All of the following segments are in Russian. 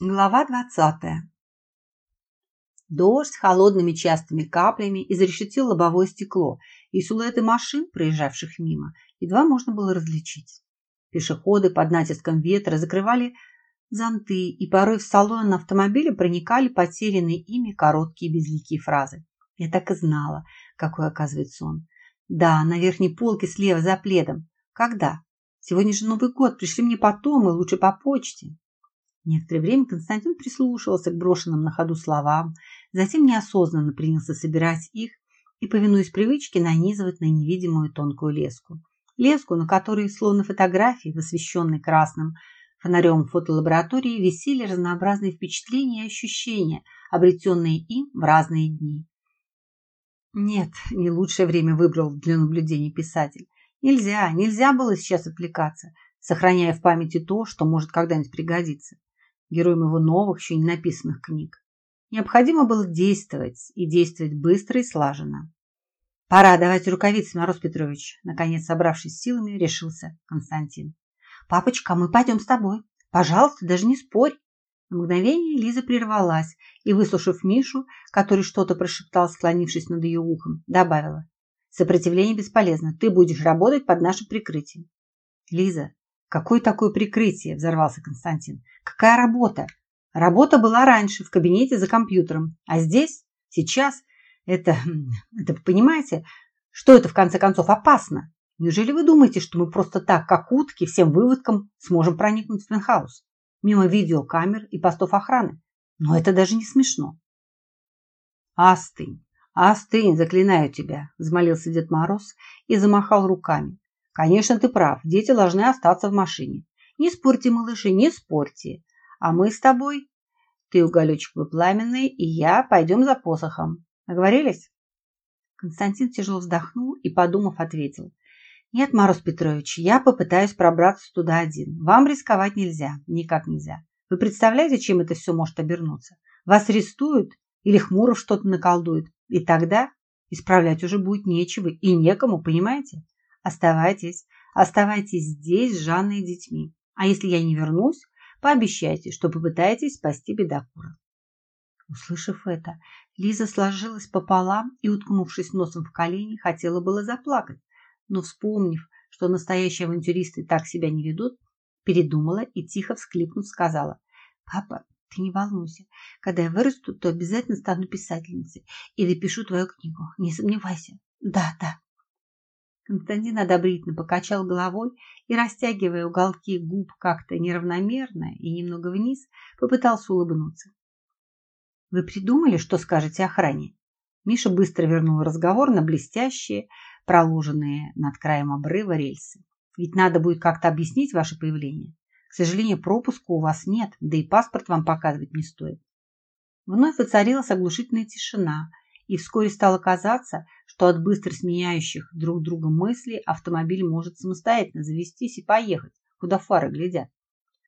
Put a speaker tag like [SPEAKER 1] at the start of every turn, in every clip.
[SPEAKER 1] Глава двадцатая. Дождь с холодными частыми каплями изрешетил лобовое стекло, и силуэты машин, проезжавших мимо, едва можно было различить. Пешеходы под натиском ветра закрывали зонты, и порой в салон автомобиля проникали потерянные ими короткие безликие фразы. Я так и знала, какой оказывается он. Да, на верхней полке слева за пледом. Когда? Сегодня же Новый год, пришли мне потом и лучше по почте. Некоторое время Константин прислушивался к брошенным на ходу словам, затем неосознанно принялся собирать их и, повинуясь привычке, нанизывать на невидимую тонкую леску. Леску, на которой, словно фотографии, в красным фонарем фотолаборатории, висели разнообразные впечатления и ощущения, обретенные им в разные дни. Нет, не лучшее время выбрал для наблюдений писатель. Нельзя, нельзя было сейчас отвлекаться, сохраняя в памяти то, что может когда-нибудь пригодиться героем его новых, еще не написанных книг. Необходимо было действовать, и действовать быстро и слаженно. «Пора давать рукавицы, Мороз Петрович», наконец, собравшись силами, решился Константин. «Папочка, мы пойдем с тобой. Пожалуйста, даже не спорь». На мгновение Лиза прервалась и, выслушав Мишу, который что-то прошептал, склонившись над ее ухом, добавила. «Сопротивление бесполезно. Ты будешь работать под нашим прикрытием». «Лиза, «Какое такое прикрытие?» – взорвался Константин. «Какая работа? Работа была раньше, в кабинете за компьютером. А здесь, сейчас, это, это понимаете, что это в конце концов опасно? Неужели вы думаете, что мы просто так, как утки, всем выводкам сможем проникнуть в пентхаус? Мимо видеокамер и постов охраны? Но это даже не смешно». «Остынь, остынь, заклинаю тебя», – взмолился Дед Мороз и замахал руками. Конечно, ты прав, дети должны остаться в машине. Не спорьте, малыши, не спорьте. А мы с тобой, ты уголечек пламенный, и я пойдем за посохом. Договорились? Константин тяжело вздохнул и, подумав, ответил. Нет, Мороз Петрович, я попытаюсь пробраться туда один. Вам рисковать нельзя, никак нельзя. Вы представляете, чем это все может обернуться? Вас арестуют или Хмуров что-то наколдует, и тогда исправлять уже будет нечего и некому, понимаете? Оставайтесь, оставайтесь здесь с Жанной и детьми. А если я не вернусь, пообещайте, что попытаетесь спасти бедокура. Услышав это, Лиза сложилась пополам и, уткнувшись носом в колени, хотела было заплакать, но, вспомнив, что настоящие авантюристы так себя не ведут, передумала и, тихо всклипнув, сказала, «Папа, ты не волнуйся. Когда я вырасту, то обязательно стану писательницей и допишу твою книгу. Не сомневайся. Да, да. Константин одобрительно покачал головой и, растягивая уголки губ как-то неравномерно и немного вниз, попытался улыбнуться. «Вы придумали, что скажете охране?» Миша быстро вернул разговор на блестящие, проложенные над краем обрыва рельсы. «Ведь надо будет как-то объяснить ваше появление. К сожалению, пропуска у вас нет, да и паспорт вам показывать не стоит». Вновь воцарилась оглушительная тишина, и вскоре стало казаться, что от быстро сменяющих друг друга мыслей автомобиль может самостоятельно завестись и поехать, куда фары глядят.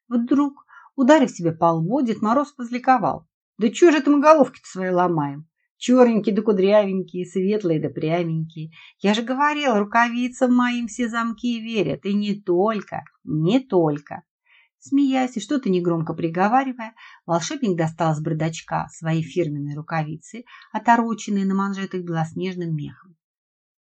[SPEAKER 1] Вдруг, ударив себе по лбу, Дед Мороз возликовал. «Да чего же это мы головки-то свои ломаем? Черненькие да кудрявенькие, светлые да пряменькие. Я же говорил, рукавицам моим все замки верят. И не только, не только. Смеясь и что-то негромко приговаривая, волшебник достал с бардачка свои фирменные рукавицы, отороченные на манжетах белоснежным мехом.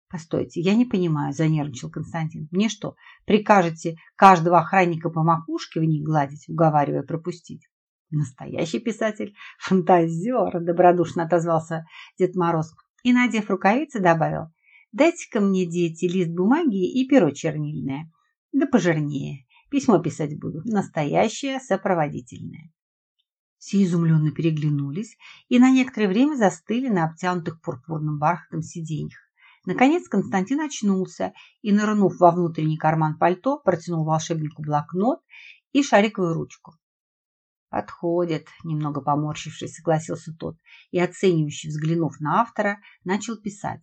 [SPEAKER 1] «Постойте, я не понимаю», – занервничал Константин. «Мне что, прикажете каждого охранника по макушке в них гладить, уговаривая пропустить?» «Настоящий писатель, фантазер», – добродушно отозвался Дед Мороз и, надев рукавицы, добавил. «Дайте-ка мне, дети, лист бумаги и перо чернильное, да пожирнее. Письмо писать буду. Настоящее сопроводительное. Все изумленно переглянулись и на некоторое время застыли на обтянутых пурпурным бархатом сиденьях. Наконец Константин очнулся и, нырнув во внутренний карман пальто, протянул волшебнику блокнот и шариковую ручку. «Подходит», – немного поморщившись, согласился тот и, оценивающе взглянув на автора, начал писать.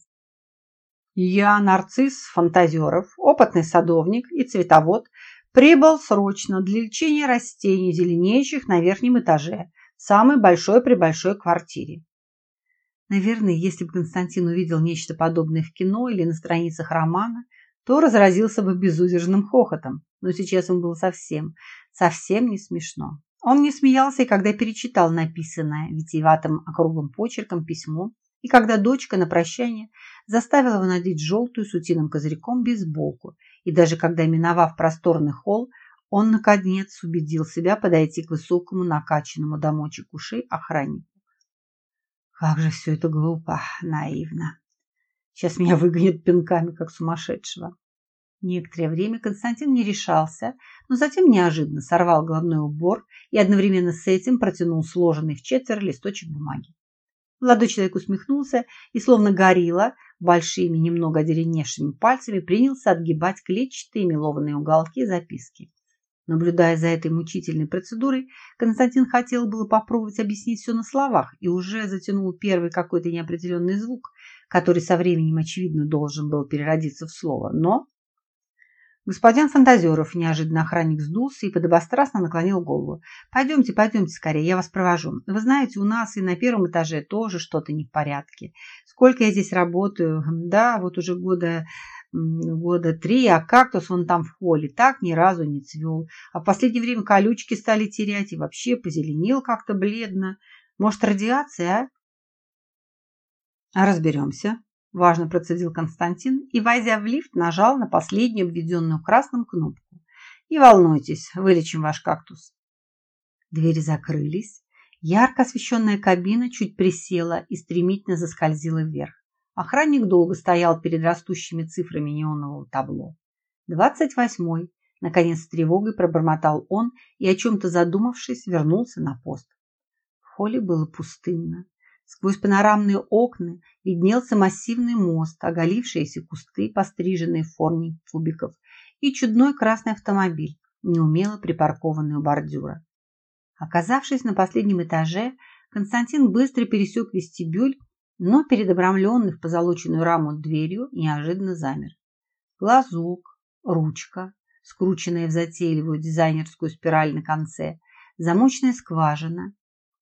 [SPEAKER 1] «Я нарцисс Фантазеров, опытный садовник и цветовод, Прибыл срочно для лечения растений, зеленеющих на верхнем этаже, самой большой-пребольшой квартире. Наверное, если бы Константин увидел нечто подобное в кино или на страницах романа, то разразился бы безудержным хохотом. Но сейчас ему было совсем, совсем не смешно. Он не смеялся и когда перечитал написанное витиеватым округлым почерком письмо, и когда дочка на прощание заставила его надеть желтую с утиным козырьком бейсболку, и даже когда, миновав просторный холл, он, наконец, убедил себя подойти к высокому накачанному до мочек ушей охраннику. Как же все это глупо, наивно. Сейчас меня выгонят пинками, как сумасшедшего. Некоторое время Константин не решался, но затем неожиданно сорвал головной убор и одновременно с этим протянул сложенный в четверо листочек бумаги. Молодой человек усмехнулся и, словно горилла, большими, немного одереневшими пальцами принялся отгибать клетчатые мелованные уголки записки. Наблюдая за этой мучительной процедурой, Константин хотел было попробовать объяснить все на словах и уже затянул первый какой-то неопределенный звук, который со временем, очевидно, должен был переродиться в слово. Но Господин Фантазеров, неожиданно охранник сдулся и подобострастно наклонил голову. «Пойдемте, пойдемте скорее, я вас провожу. Вы знаете, у нас и на первом этаже тоже что-то не в порядке. Сколько я здесь работаю? Да, вот уже года года три, а кактус вон там в холле так ни разу не цвел. А в последнее время колючки стали терять и вообще позеленел как-то бледно. Может, радиация? А разберемся. Важно процедил Константин и, войдя в лифт, нажал на последнюю обведенную красным кнопку. Не волнуйтесь, вылечим ваш кактус. Двери закрылись. Ярко освещенная кабина чуть присела и стремительно заскользила вверх. Охранник долго стоял перед растущими цифрами неонового табло. «Двадцать восьмой», — наконец с тревогой пробормотал он и, о чем-то задумавшись, вернулся на пост. В холле было пустынно. Сквозь панорамные окна виднелся массивный мост, оголившиеся кусты, постриженные в форме кубиков, и чудной красный автомобиль, неумело припаркованный у бордюра. Оказавшись на последнем этаже, Константин быстро пересек вестибюль, но перед обрамленной в позолоченную раму дверью неожиданно замер. Глазок, ручка, скрученная в затейливую дизайнерскую спираль на конце, замочная скважина,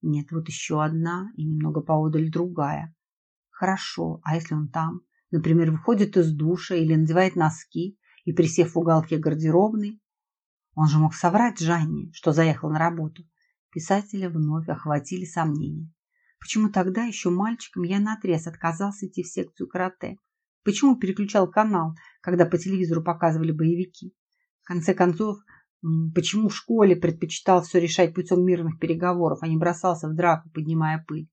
[SPEAKER 1] нет, вот еще одна и немного поодаль другая. Хорошо, а если он там? Например, выходит из душа или надевает носки и, присев в уголке гардеробной, он же мог соврать Жанне, что заехал на работу. Писателя вновь охватили сомнения. Почему тогда еще мальчиком я наотрез отказался идти в секцию карате? Почему переключал канал, когда по телевизору показывали боевики? В конце концов, Почему в школе предпочитал все решать путем мирных переговоров, а не бросался в драку, поднимая пыль?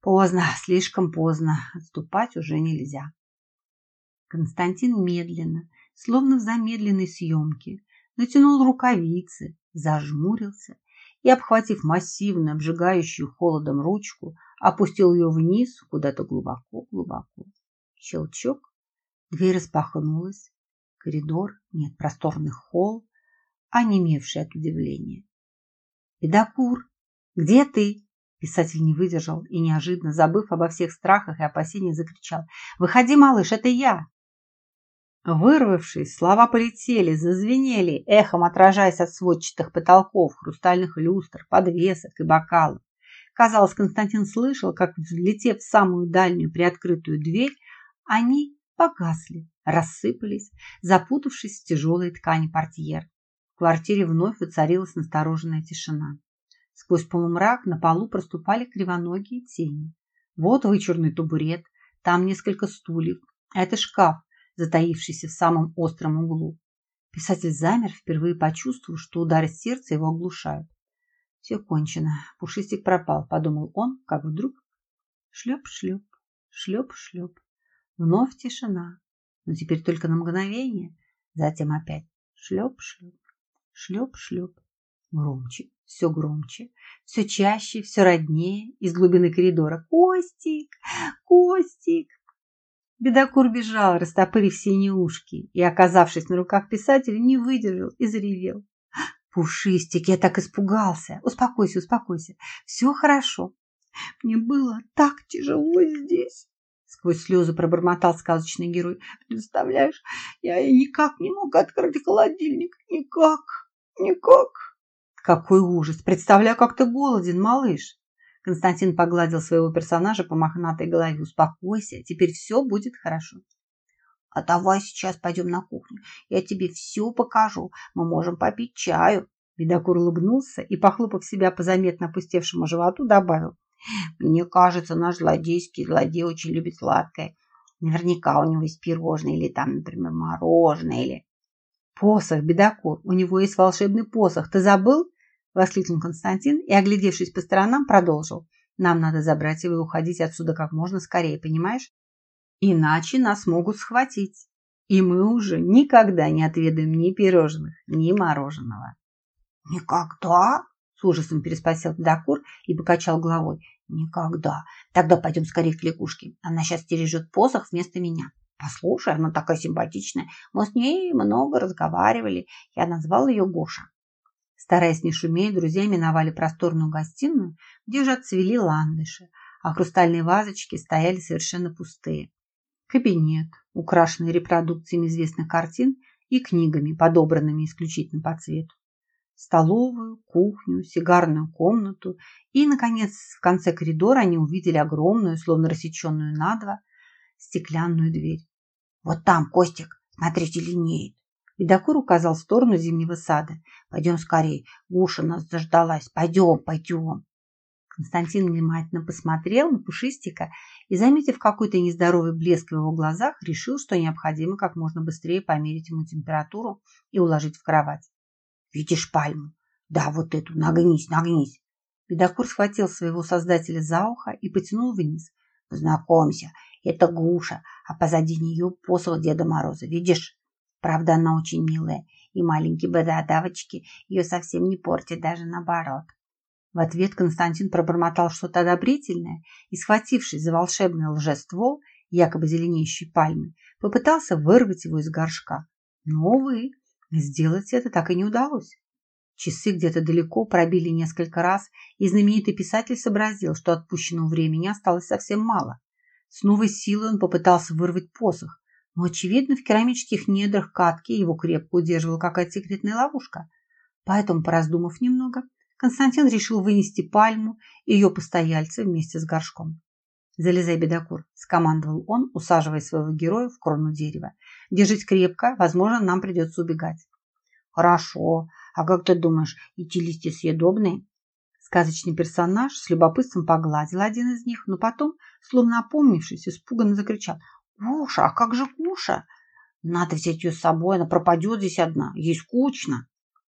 [SPEAKER 1] Поздно, слишком поздно. Отступать уже нельзя. Константин медленно, словно в замедленной съемке, натянул рукавицы, зажмурился и, обхватив массивную, обжигающую холодом ручку, опустил ее вниз, куда-то глубоко-глубоко. Щелчок, дверь распахнулась, коридор, нет, просторный холл, онемевший от удивления. «Педокур, где ты?» Писатель не выдержал и, неожиданно забыв обо всех страхах и опасениях, закричал. «Выходи, малыш, это я!» Вырвавшись, слова полетели, зазвенели, эхом отражаясь от сводчатых потолков, хрустальных люстр, подвесок и бокалов. Казалось, Константин слышал, как, взлетев в самую дальнюю приоткрытую дверь, они погасли, рассыпались, запутавшись в тяжелой ткани портьер квартире вновь воцарилась настороженная тишина. Сквозь полумрак на полу проступали кривоногие тени. Вот вычурный табурет, там несколько стульев, а это шкаф, затаившийся в самом остром углу. Писатель замер, впервые почувствовав, что удары сердца его оглушают. Все кончено, пушистик пропал, подумал он, как вдруг шлеп-шлеп, шлеп-шлеп. Вновь тишина, но теперь только на мгновение, затем опять шлеп-шлеп. Шлеп-шлеп. Громче, все громче, все чаще, все роднее из глубины коридора. «Костик! Костик!» Бедокур бежал, растопырив синие ушки, и, оказавшись на руках писателя, не выдержал и заревел. «Пушистик, я так испугался! Успокойся, успокойся, все хорошо. Мне было так тяжело здесь!» Сквозь слезы пробормотал сказочный герой. «Представляешь, я никак не мог открыть холодильник, никак!» Никак. Какой ужас. Представляю, как ты голоден, малыш. Константин погладил своего персонажа по мохнатой голове. Успокойся, теперь все будет хорошо. А давай сейчас пойдем на кухню. Я тебе все покажу. Мы можем попить чаю. Бедокур улыбнулся и, похлопав себя по заметно опустевшему животу, добавил. «Мне кажется, наш злодейский злодей очень любит сладкое. Наверняка у него есть пирожное или там, например, мороженое или...» «Посох, бедокур, у него есть волшебный посох. Ты забыл?» – воскликнул Константин и, оглядевшись по сторонам, продолжил. «Нам надо забрать его и уходить отсюда как можно скорее, понимаешь? Иначе нас могут схватить, и мы уже никогда не отведаем ни пирожных, ни мороженого».
[SPEAKER 2] «Никогда?» – с ужасом переспросил Дакур и покачал головой. «Никогда. Тогда пойдем скорее к лягушке. Она сейчас стережет посох вместо меня. Послушай, она такая симпатичная. Мы с ней много разговаривали. Я назвал ее Гоша».
[SPEAKER 1] Стараясь не шуметь, друзья миновали просторную гостиную, где уже отцвели ландыши, а хрустальные вазочки стояли совершенно пустые. Кабинет, украшенный репродукциями известных картин и книгами, подобранными исключительно по цвету столовую, кухню, сигарную комнату и, наконец, в конце коридора они увидели огромную, словно рассеченную надво, стеклянную дверь.
[SPEAKER 2] «Вот там, Костик, смотрите, линеет!»
[SPEAKER 1] Бедокур указал в сторону зимнего сада.
[SPEAKER 2] «Пойдем скорее, Гуша нас заждалась. Пойдем, пойдем!»
[SPEAKER 1] Константин внимательно посмотрел на Пушистика и, заметив какой-то нездоровый блеск в его глазах, решил, что необходимо как можно быстрее померить ему температуру и уложить в кровать.
[SPEAKER 2] Видишь пальму? Да, вот эту. Нагнись, нагнись.
[SPEAKER 1] Бедокур схватил своего создателя за ухо и потянул вниз.
[SPEAKER 2] Познакомься, это Гуша, а позади нее посол Деда Мороза. Видишь? Правда, она очень милая, и маленькие бородавочки ее совсем не портят, даже наоборот.
[SPEAKER 1] В ответ Константин пробормотал что-то одобрительное и, схватившись за волшебный лжествол, якобы зеленеющей пальмы, попытался вырвать его из горшка. Но, увы, Сделать это так и не удалось. Часы где-то далеко пробили несколько раз, и знаменитый писатель сообразил, что отпущенного времени осталось совсем мало. С новой силой он попытался вырвать посох, но, очевидно, в керамических недрах катки его крепко удерживала какая-то секретная ловушка. Поэтому, пораздумав немного, Константин решил вынести пальму и ее постояльца вместе с горшком. «Залезай, бедокур», – скомандовал он, усаживая своего героя в крону дерева. «Держись крепко, возможно, нам придется убегать».
[SPEAKER 2] «Хорошо. А как ты думаешь, эти листья съедобные?»
[SPEAKER 1] Сказочный персонаж с любопытством погладил один из них, но потом, словно опомнившись, испуганно закричал.
[SPEAKER 2] «Гуша, а как же Гуша? Надо взять ее с собой, она пропадет здесь одна, ей скучно».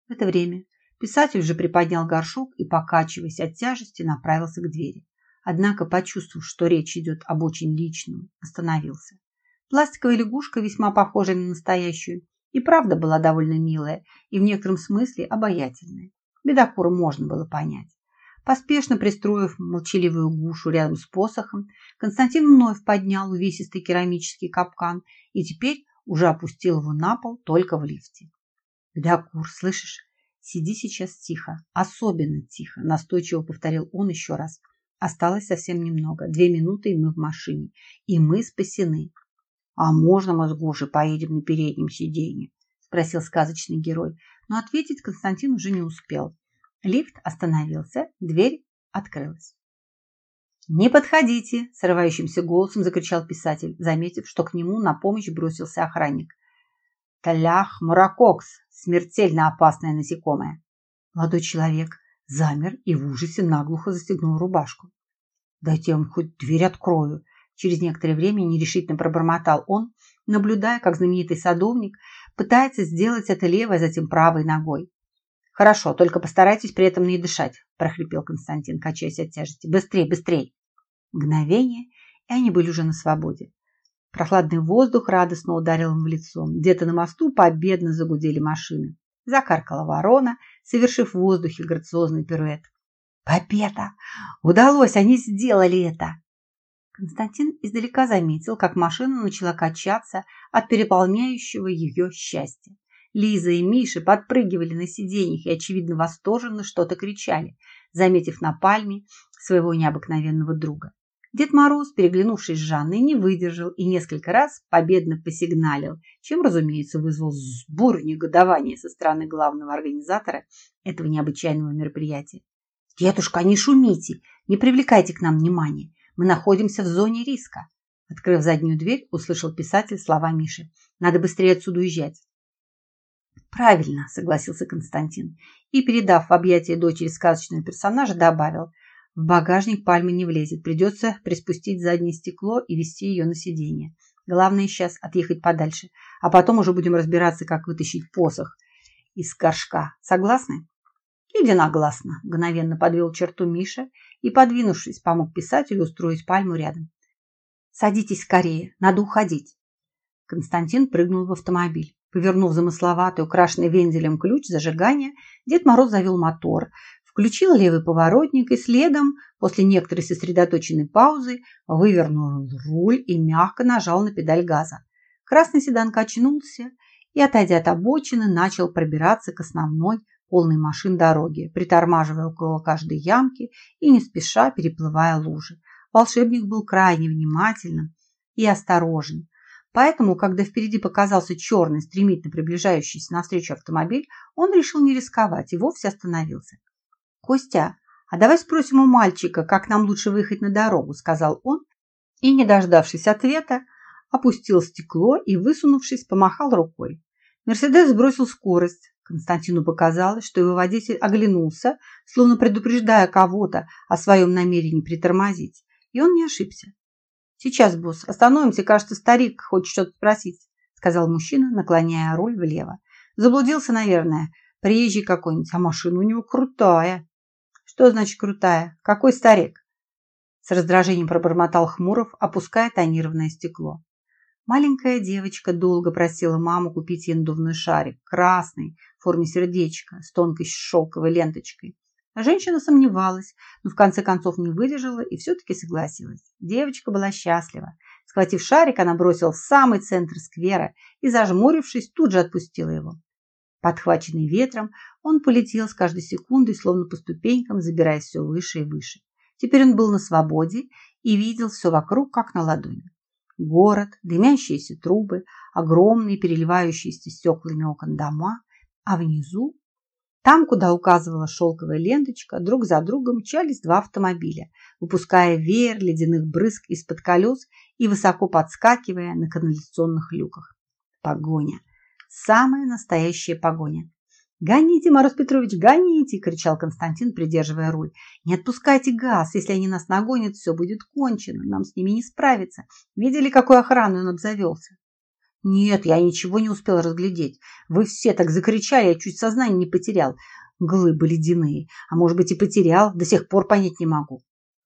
[SPEAKER 1] В это время писатель уже приподнял горшок и, покачиваясь от тяжести, направился к двери. Однако, почувствовав, что речь идет об очень личном, остановился. Пластиковая лягушка, весьма похожая на настоящую, и правда была довольно милая и в некотором смысле обаятельная. Бедокура можно было понять. Поспешно пристроив молчаливую гушу рядом с посохом, Константин вновь поднял увесистый керамический капкан и теперь уже опустил его на пол только в лифте. «Бедокур, слышишь? Сиди сейчас тихо, особенно тихо», настойчиво повторил он еще раз – Осталось совсем немного. Две минуты, и мы в машине. И мы спасены.
[SPEAKER 2] «А можно мы с Гошей поедем на переднем сиденье?» Спросил сказочный герой.
[SPEAKER 1] Но ответить Константин уже не успел. Лифт остановился, дверь открылась. «Не подходите!» – срывающимся голосом закричал писатель, заметив, что к нему на помощь бросился охранник. «Талях Муракокс! Смертельно опасное насекомое!» Молодой человек замер и в ужасе наглухо застегнул рубашку. «Дайте я вам хоть дверь открою!» Через некоторое время нерешительно пробормотал он, наблюдая, как знаменитый садовник пытается сделать это левой, а затем правой ногой. «Хорошо, только постарайтесь при этом не дышать», – прохрипел Константин, качаясь от тяжести. «Быстрей, быстрей!» Мгновение, и они были уже на свободе. Прохладный воздух радостно ударил им в лицо. Где-то на мосту победно загудели машины. Закаркала ворона, совершив в воздухе грациозный пируэт. «Победа! Удалось! Они сделали это!» Константин издалека заметил, как машина начала качаться от переполняющего ее счастья. Лиза и Миша подпрыгивали на сиденьях и, очевидно, восторженно что-то кричали, заметив на пальме своего необыкновенного друга. Дед Мороз, переглянувшись с Жанной, не выдержал и несколько раз победно посигналил, чем, разумеется, вызвал сбор негодования со стороны главного организатора этого необычайного мероприятия. «Дедушка, не шумите, не привлекайте к нам внимания, мы находимся в зоне риска». Открыв заднюю дверь, услышал писатель слова Миши. «Надо быстрее отсюда уезжать». Правильно, согласился Константин и, передав в объятия дочери сказочного персонажа, добавил. В багажник пальмы не влезет, придется приспустить заднее стекло и вести ее на сиденье. Главное сейчас отъехать подальше, а потом уже будем разбираться, как вытащить посох из горшка. Согласны? Единогласно, мгновенно подвел черту Миша и, подвинувшись, помог писателю устроить пальму рядом. Садитесь скорее, надо уходить. Константин прыгнул в автомобиль. Повернув замысловатый, украшенный вензелем ключ зажигания, Дед Мороз завел мотор, включил левый поворотник и следом, после некоторой сосредоточенной паузы, вывернул руль и мягко нажал на педаль газа. Красный седан качнулся и, отойдя от обочины, начал пробираться к основной полной машин дороги, притормаживая около каждой ямки и не спеша переплывая лужи. Волшебник был крайне внимательным и осторожен, Поэтому, когда впереди показался черный, стремительно приближающийся навстречу автомобиль, он решил не рисковать и вовсе остановился. «Костя, а давай спросим у мальчика, как нам лучше выехать на дорогу», сказал он, и, не дождавшись ответа, опустил стекло и, высунувшись, помахал рукой. Мерседес сбросил скорость. Константину показалось, что его водитель оглянулся, словно предупреждая кого-то о своем намерении притормозить. И он не ошибся. «Сейчас, босс, остановимся, кажется, старик хочет что-то спросить», сказал мужчина, наклоняя руль влево. «Заблудился, наверное. Приезжий какой-нибудь, а машина у него крутая». «Что значит крутая? Какой старик?» С раздражением пробормотал Хмуров, опуская тонированное стекло. Маленькая девочка долго просила маму купить ей надувной шарик, красный, в форме сердечка, с тонкой шелковой ленточкой. Женщина сомневалась, но в конце концов не выдержала и все-таки согласилась. Девочка была счастлива. Схватив шарик, она бросила в самый центр сквера и, зажмурившись, тут же отпустила его. Подхваченный ветром, он полетел с каждой секундой, словно по ступенькам, забираясь все выше и выше. Теперь он был на свободе и видел все вокруг, как на ладони. Город, дымящиеся трубы, огромные переливающиеся стеклами окон дома, а внизу там, куда указывала шелковая ленточка, друг за другом мчались два автомобиля, выпуская веер ледяных брызг из-под колес и высоко подскакивая на канализационных люках. Погоня. Самая настоящая погоня. «Гоните, Мороз Петрович, гоните!» – кричал Константин, придерживая руль. «Не отпускайте газ! Если они нас нагонят, все будет кончено. Нам с ними не справиться. Видели, какой охраной он обзавелся?» Нет, я ничего не успел разглядеть. Вы все так закричали, я чуть сознание не потерял. Глыбы ледяные. А может быть и потерял, до сих пор понять не могу.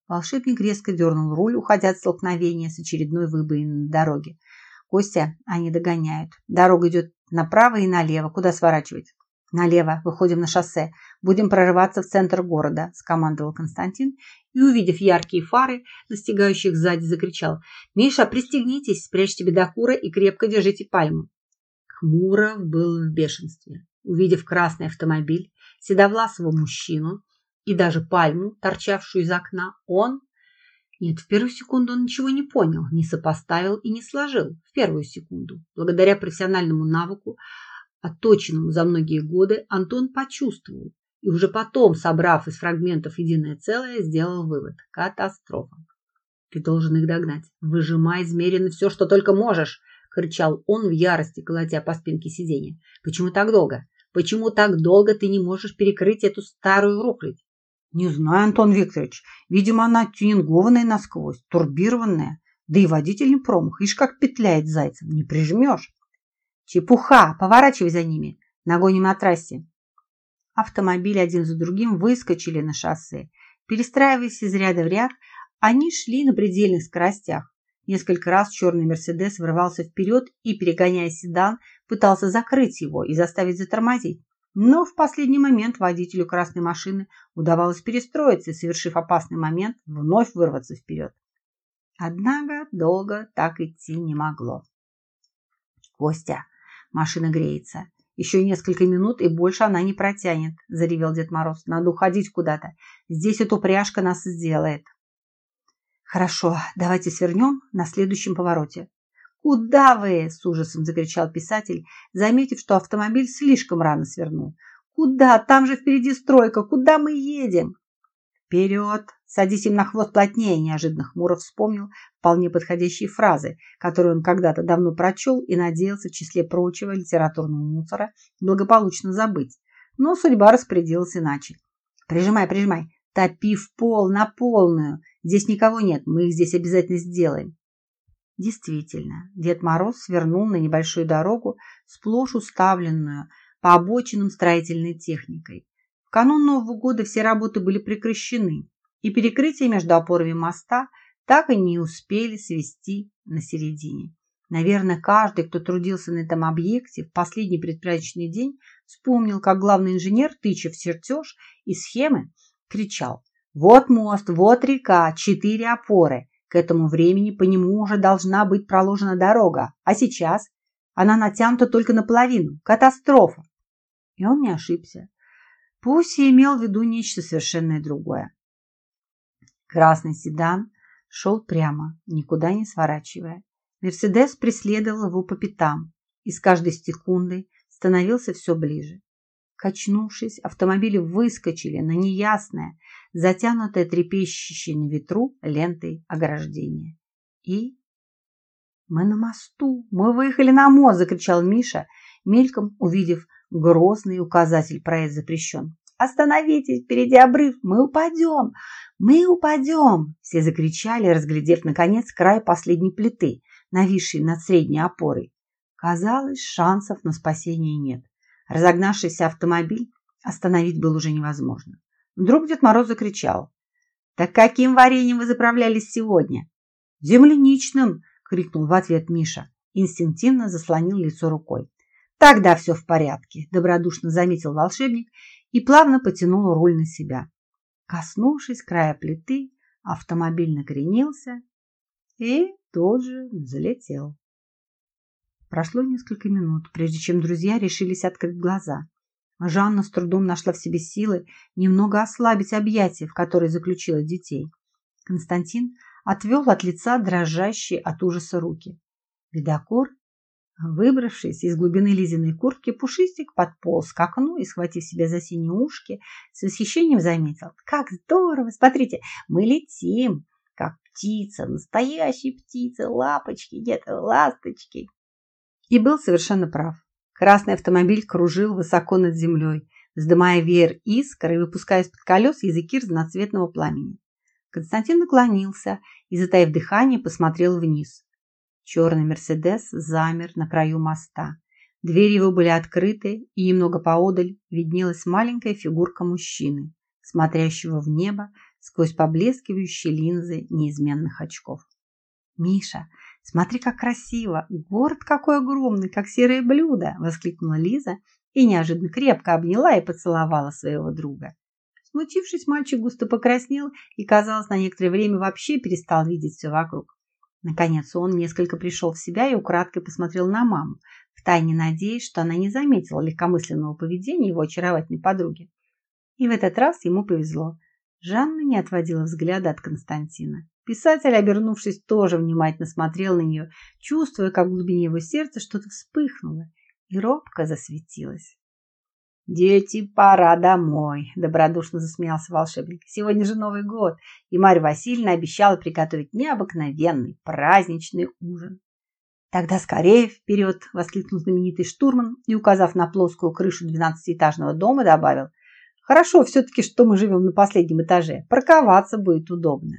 [SPEAKER 1] Волшебник резко дернул руль, уходя от столкновения с очередной выбоиной на дороге. Костя, они догоняют. Дорога идет направо и налево. Куда сворачивать? Налево. Выходим на шоссе. Будем прорываться в центр города, скомандовал Константин и, увидев яркие фары, настигающих сзади, закричал «Миша, пристегнитесь, спрячьте бедокура и крепко держите пальму». Хмуров был в бешенстве. Увидев красный автомобиль, седовласого мужчину и даже пальму, торчавшую из окна, он... Нет, в первую секунду он ничего не понял, не сопоставил и не сложил. В первую секунду. Благодаря профессиональному навыку, отточенному за многие годы, Антон почувствовал, и уже потом, собрав из фрагментов единое целое, сделал вывод – катастрофа. «Ты должен их догнать. Выжимай измеренно все, что только можешь!» – кричал он в ярости, колотя по спинке сиденья. «Почему так долго? Почему так долго ты не можешь перекрыть эту старую рухлядь?» «Не знаю, Антон Викторович. Видимо, она тюнингованная насквозь, турбированная. Да и водитель не промах. Ишь, как петляет зайцем. Не прижмешь». «Чепуха! Поворачивай за ними. Нагоним на трассе». Автомобили один за другим выскочили на шоссе. Перестраиваясь из ряда в ряд, они шли на предельных скоростях. Несколько раз черный «Мерседес» врывался вперед и, перегоняя седан, пытался закрыть его и заставить затормозить. Но в последний момент водителю красной машины удавалось перестроиться и, совершив опасный момент, вновь вырваться вперед. Однако долго так идти не могло. «Костя, машина греется. Еще несколько минут, и больше она не протянет, заревел Дед Мороз. Надо уходить куда-то. Здесь эта упряжка нас сделает. Хорошо, давайте свернем на следующем повороте. «Куда вы?» – с ужасом закричал писатель, заметив, что автомобиль слишком рано свернул. «Куда? Там же впереди стройка. Куда мы едем?» «Вперед!» Садись им на хвост плотнее, неожиданно хмуро вспомнил вполне подходящие фразы, которые он когда-то давно прочел и надеялся в числе прочего литературного мусора благополучно забыть. Но судьба распорядилась иначе. Прижимай, прижимай, топи в пол на полную. Здесь никого нет, мы их здесь обязательно сделаем. Действительно, Дед Мороз свернул на небольшую дорогу, сплошь уставленную по обочинам строительной техникой. В канун Нового года все работы были прекращены, и перекрытие между опорами моста так и не успели свести на середине. Наверное, каждый, кто трудился на этом объекте в последний предпраздничный день, вспомнил, как главный инженер, тыча в чертеж и схемы, кричал «Вот мост, вот река, четыре опоры. К этому времени по нему уже должна быть проложена дорога. А сейчас она натянута только наполовину. Катастрофа!» И он не ошибся. Пусть и имел в виду нечто совершенно другое. Красный седан шел прямо, никуда не сворачивая. Мерседес преследовал его по пятам и с каждой секундой становился все ближе. Качнувшись, автомобили выскочили на неясное, затянутое трепещущей на ветру лентой ограждение. И... «Мы на мосту! Мы выехали на мост!» – закричал Миша, мельком увидев грозный указатель «Проезд запрещен». «Остановитесь! Впереди обрыв! Мы упадем! Мы упадем!» Все закричали, разглядев, наконец, край последней плиты, нависшей над средней опорой. Казалось, шансов на спасение нет. Разогнавшийся автомобиль остановить было уже невозможно. Вдруг Дед Мороз закричал. «Так каким вареньем вы заправлялись сегодня?» «Земляничным!» — крикнул в ответ Миша. Инстинктивно заслонил лицо рукой. «Тогда все в порядке», – добродушно заметил волшебник и плавно потянул руль на себя. Коснувшись края плиты, автомобиль накренился и тут же взлетел. Прошло несколько минут, прежде чем друзья решились открыть глаза. Жанна с трудом нашла в себе силы немного ослабить объятия, в которые заключила детей. Константин отвел от лица дрожащие от ужаса руки. Видокор Выбравшись из глубины Лизиной куртки, Пушистик подполз к окну и, схватив себя за синие ушки, с восхищением заметил. «Как здорово! Смотрите, мы летим, как птица, настоящие птицы, лапочки, нет, ласточки!» И был совершенно прав. Красный автомобиль кружил высоко над землей, вздымая веер искр и выпуская из-под колес языки разноцветного пламени. Константин наклонился и, затаив дыхание, посмотрел вниз. Черный «Мерседес» замер на краю моста. Двери его были открыты, и немного поодаль виднелась маленькая фигурка мужчины, смотрящего в небо сквозь поблескивающие линзы неизменных очков. «Миша, смотри, как красиво! Город какой огромный, как серое блюдо!» – воскликнула Лиза и неожиданно крепко обняла и поцеловала своего друга. Смутившись, мальчик густо покраснел и, казалось, на некоторое время вообще перестал видеть все вокруг. Наконец он несколько пришел в себя и украдкой посмотрел на маму, втайне надеясь, что она не заметила легкомысленного поведения его очаровательной подруги. И в этот раз ему повезло. Жанна не отводила взгляда от Константина. Писатель, обернувшись, тоже внимательно смотрел на нее, чувствуя, как в глубине его сердца что-то вспыхнуло и робко засветилось. «Дети, пора домой!» – добродушно засмеялся волшебник. «Сегодня же Новый год, и Марья Васильевна обещала приготовить необыкновенный праздничный ужин». «Тогда скорее вперед!» – воскликнул знаменитый штурман и, указав на плоскую крышу двенадцатиэтажного дома, добавил. «Хорошо все-таки, что мы живем на последнем этаже. Парковаться будет удобно».